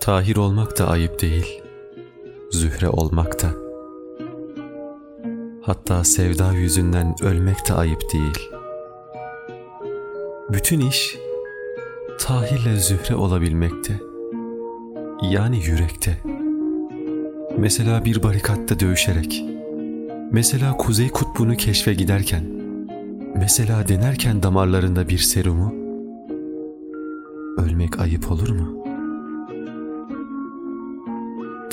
Tahir olmak da ayıp değil, zühre olmak da. Hatta sevda yüzünden ölmek de ayıp değil. Bütün iş Tahir'le zühre olabilmekte. Yani yürekte. Mesela bir barikatta dövüşerek. Mesela Kuzey Kutbu'nu keşfe giderken. Mesela denerken damarlarında bir serumu. Ölmek ayıp olur mu?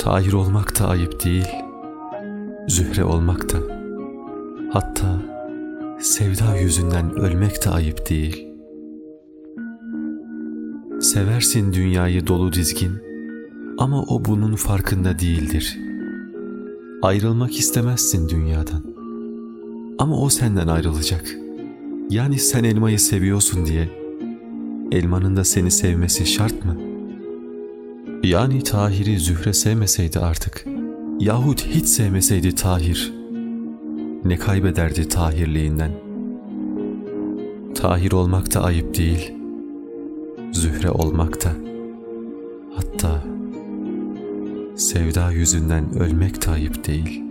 Tahir olmak da ayıp değil. Zühre olmak da. Hatta sevda yüzünden ölmek de ayıp değil. Seversin dünyayı dolu dizgin ama o bunun farkında değildir. Ayrılmak istemezsin dünyadan. Ama o senden ayrılacak. Yani sen elmayı seviyorsun diye elmanın da seni sevmesi şart mı? Yani Tahir'i Zühre sevmeseydi artık yahut hiç sevmeseydi Tahir ne kaybederdi Tahirliğinden? Tahir olmak da ayıp değil, Zühre olmak da, hatta sevda yüzünden ölmek de ayıp değil.''